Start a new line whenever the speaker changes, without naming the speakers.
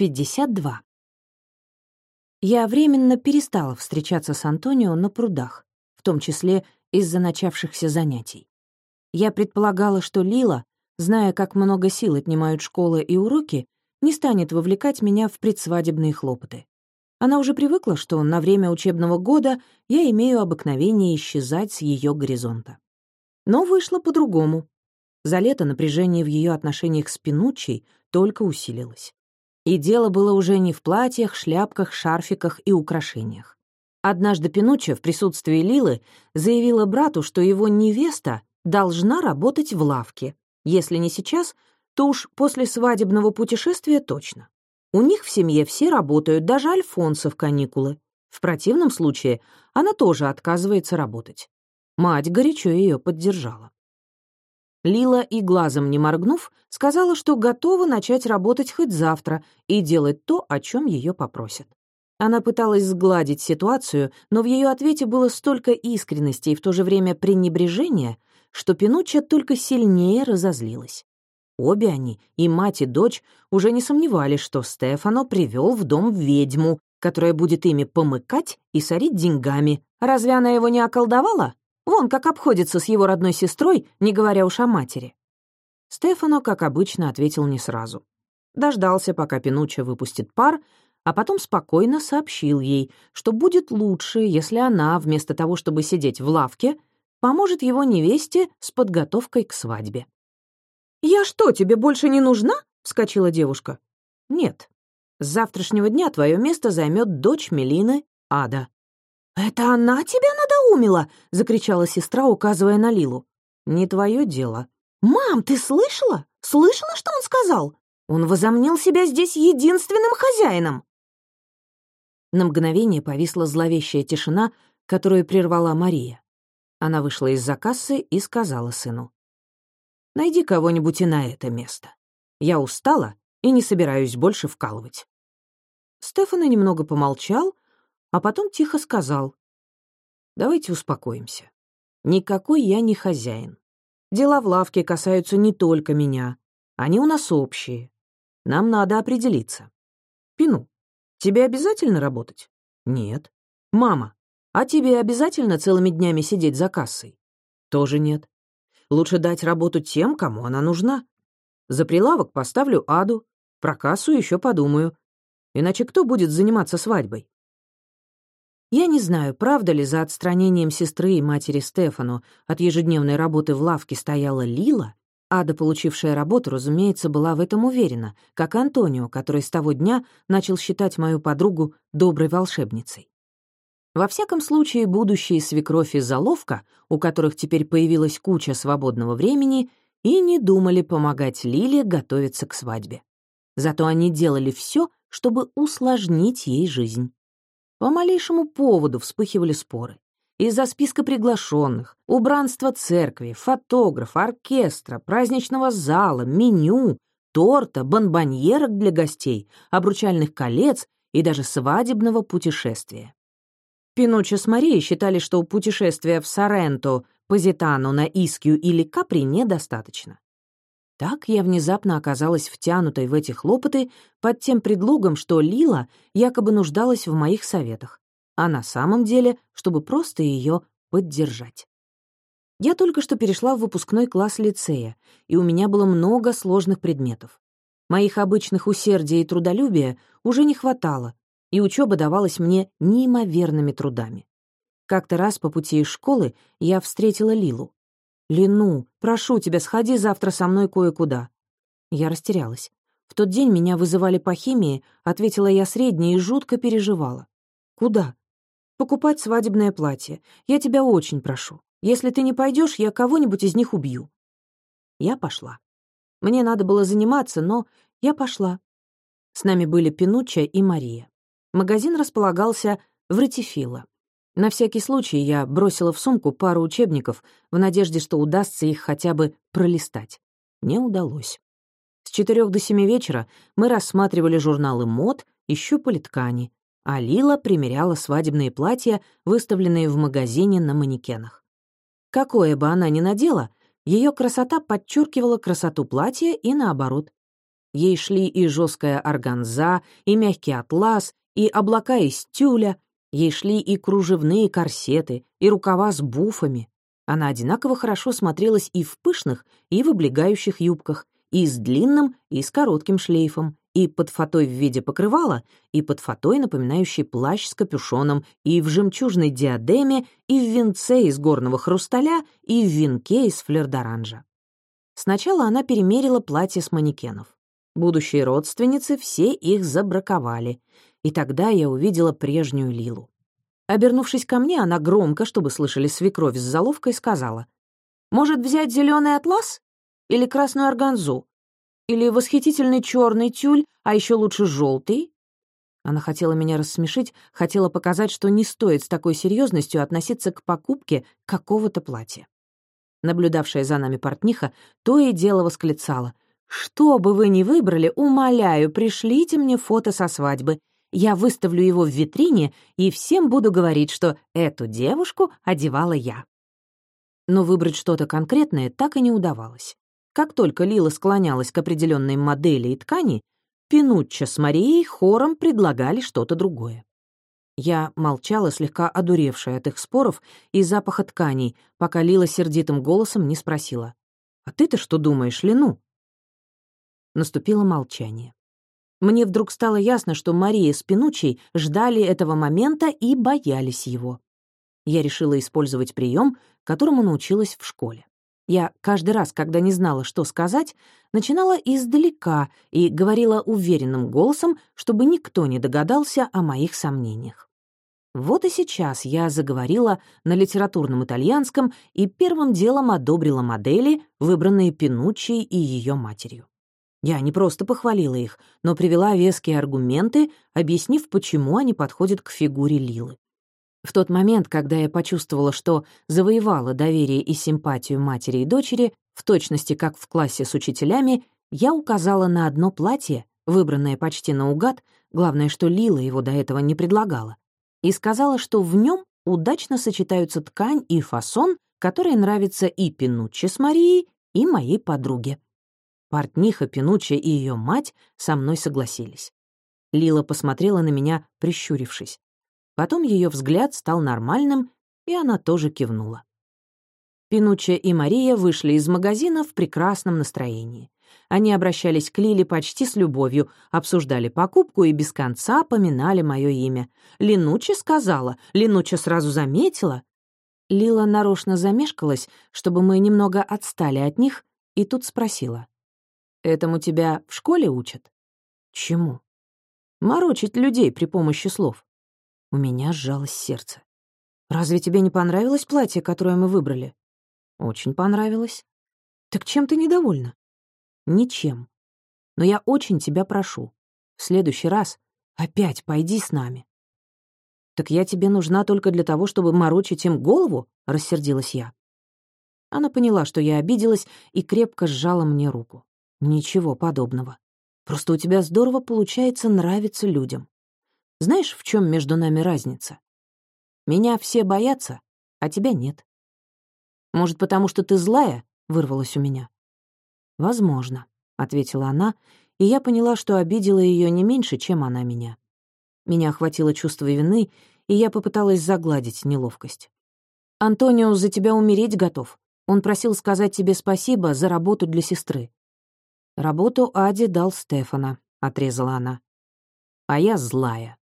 52. Я временно перестала встречаться с Антонио на прудах, в том числе из-за начавшихся занятий. Я предполагала, что Лила, зная, как много сил отнимают школа и уроки, не станет вовлекать меня в предсвадебные хлопоты. Она уже привыкла, что на время учебного года я имею обыкновение исчезать с ее горизонта. Но вышло по-другому. За лето напряжение в ее отношениях с Пинуччей только усилилось. И дело было уже не в платьях, шляпках, шарфиках и украшениях. Однажды Пинуччо в присутствии Лилы заявила брату, что его невеста должна работать в лавке. Если не сейчас, то уж после свадебного путешествия точно. У них в семье все работают, даже Альфонсо в каникулы. В противном случае она тоже отказывается работать. Мать горячо ее поддержала. Лила и глазом не моргнув, сказала, что готова начать работать хоть завтра и делать то, о чем ее попросят. Она пыталась сгладить ситуацию, но в ее ответе было столько искренности и в то же время пренебрежения, что Пинучча только сильнее разозлилась. Обе они, и мать, и дочь, уже не сомневались, что Стефано привел в дом ведьму, которая будет ими помыкать и сорить деньгами. Разве она его не околдовала? Вон как обходится с его родной сестрой, не говоря уж о матери. Стефано, как обычно, ответил не сразу. Дождался, пока Пинучча выпустит пар, а потом спокойно сообщил ей, что будет лучше, если она, вместо того, чтобы сидеть в лавке, поможет его невесте с подготовкой к свадьбе. «Я что, тебе больше не нужна?» — вскочила девушка. «Нет. С завтрашнего дня твое место займет дочь Мелины, Ада». «Это она тебя надоумила?» — закричала сестра, указывая на Лилу. «Не твое дело». «Мам, ты слышала? Слышала, что он сказал? Он возомнил себя здесь единственным хозяином». На мгновение повисла зловещая тишина, которую прервала Мария. Она вышла из-за кассы и сказала сыну. Найди кого-нибудь и на это место. Я устала и не собираюсь больше вкалывать». Стефана немного помолчал, а потом тихо сказал. «Давайте успокоимся. Никакой я не хозяин. Дела в лавке касаются не только меня. Они у нас общие. Нам надо определиться. Пину, тебе обязательно работать? Нет. Мама, а тебе обязательно целыми днями сидеть за кассой? Тоже нет. Лучше дать работу тем, кому она нужна. За прилавок поставлю Аду, про кассу еще подумаю. Иначе кто будет заниматься свадьбой? Я не знаю, правда ли за отстранением сестры и матери Стефану от ежедневной работы в лавке стояла Лила. Ада, получившая работу, разумеется, была в этом уверена, как Антонио, который с того дня начал считать мою подругу доброй волшебницей. Во всяком случае, будущие свекровь и заловка, у которых теперь появилась куча свободного времени, и не думали помогать Лиле готовиться к свадьбе. Зато они делали все, чтобы усложнить ей жизнь. По малейшему поводу вспыхивали споры. Из-за списка приглашенных, убранства церкви, фотограф, оркестра, праздничного зала, меню, торта, бонбоньерок для гостей, обручальных колец и даже свадебного путешествия. Пиноччо с Марией считали, что путешествия в Соренто, Позитано, на Искью или Капри недостаточно. Так я внезапно оказалась втянутой в эти хлопоты под тем предлогом, что Лила якобы нуждалась в моих советах, а на самом деле, чтобы просто ее поддержать. Я только что перешла в выпускной класс лицея, и у меня было много сложных предметов. Моих обычных усердия и трудолюбия уже не хватало, и учеба давалась мне неимоверными трудами. Как-то раз по пути из школы я встретила Лилу. «Лину, прошу тебя, сходи завтра со мной кое-куда». Я растерялась. В тот день меня вызывали по химии, ответила я среднее и жутко переживала. «Куда?» «Покупать свадебное платье. Я тебя очень прошу. Если ты не пойдешь, я кого-нибудь из них убью». Я пошла. Мне надо было заниматься, но я пошла. С нами были Пинучча и Мария. Магазин располагался в Ратифило. На всякий случай я бросила в сумку пару учебников в надежде, что удастся их хотя бы пролистать. Не удалось. С четырех до семи вечера мы рассматривали журналы мод и щупали ткани, а Лила примеряла свадебные платья, выставленные в магазине на манекенах. Какое бы она ни надела, ее красота подчеркивала красоту платья и наоборот. Ей шли и жесткая органза, и мягкий атлас, и облака из тюля, ей шли и кружевные корсеты, и рукава с буфами. Она одинаково хорошо смотрелась и в пышных, и в облегающих юбках, и с длинным, и с коротким шлейфом, и под фатой в виде покрывала, и под фатой, напоминающей плащ с капюшоном, и в жемчужной диадеме, и в венце из горного хрусталя, и в венке из флердоранжа. Сначала она перемерила платье с манекенов. Будущие родственницы все их забраковали, и тогда я увидела прежнюю Лилу. Обернувшись ко мне, она громко, чтобы слышали свекровь с заловкой, сказала, «Может, взять зеленый атлас? Или красную органзу? Или восхитительный черный тюль, а еще лучше желтый?» Она хотела меня рассмешить, хотела показать, что не стоит с такой серьезностью относиться к покупке какого-то платья. Наблюдавшая за нами портниха то и дело восклицала. «Что бы вы ни выбрали, умоляю, пришлите мне фото со свадьбы. Я выставлю его в витрине и всем буду говорить, что эту девушку одевала я». Но выбрать что-то конкретное так и не удавалось. Как только Лила склонялась к определенной модели и ткани, Пинучча с Марией хором предлагали что-то другое. Я молчала, слегка одуревшая от их споров и запаха тканей, пока Лила сердитым голосом не спросила. «А ты-то что думаешь, Лину?» Наступило молчание. Мне вдруг стало ясно, что Мария с Пинучей ждали этого момента и боялись его. Я решила использовать прием, которому научилась в школе. Я каждый раз, когда не знала, что сказать, начинала издалека и говорила уверенным голосом, чтобы никто не догадался о моих сомнениях. Вот и сейчас я заговорила на литературном итальянском и первым делом одобрила модели, выбранные Пинуччи и ее матерью. Я не просто похвалила их, но привела веские аргументы, объяснив, почему они подходят к фигуре Лилы. В тот момент, когда я почувствовала, что завоевала доверие и симпатию матери и дочери, в точности как в классе с учителями, я указала на одно платье, выбранное почти наугад, главное, что Лила его до этого не предлагала, и сказала, что в нем удачно сочетаются ткань и фасон, которые нравятся и Пинуччи с Марией, и моей подруге. Портниха, Пинуччи и ее мать со мной согласились. Лила посмотрела на меня, прищурившись. Потом ее взгляд стал нормальным, и она тоже кивнула. Пинуччи и Мария вышли из магазина в прекрасном настроении. Они обращались к Лиле почти с любовью, обсуждали покупку и без конца поминали мое имя. Линуча сказала, Линуча сразу заметила. Лила нарочно замешкалась, чтобы мы немного отстали от них, и тут спросила. «Этому тебя в школе учат?» «Чему?» «Морочить людей при помощи слов». У меня сжалось сердце. «Разве тебе не понравилось платье, которое мы выбрали?» «Очень понравилось». «Так чем ты недовольна?» Ничем. Но я очень тебя прошу. В следующий раз опять пойди с нами. «Так я тебе нужна только для того, чтобы морочить им голову?» — рассердилась я. Она поняла, что я обиделась, и крепко сжала мне руку. «Ничего подобного. Просто у тебя здорово получается нравиться людям. Знаешь, в чем между нами разница? Меня все боятся, а тебя нет. Может, потому что ты злая?» — вырвалась у меня. «Возможно», — ответила она, и я поняла, что обидела ее не меньше, чем она меня. Меня охватило чувство вины, и я попыталась загладить неловкость. «Антонио за тебя умереть готов. Он просил сказать тебе спасибо за работу для сестры». «Работу Аде дал Стефана», — отрезала она. «А я злая».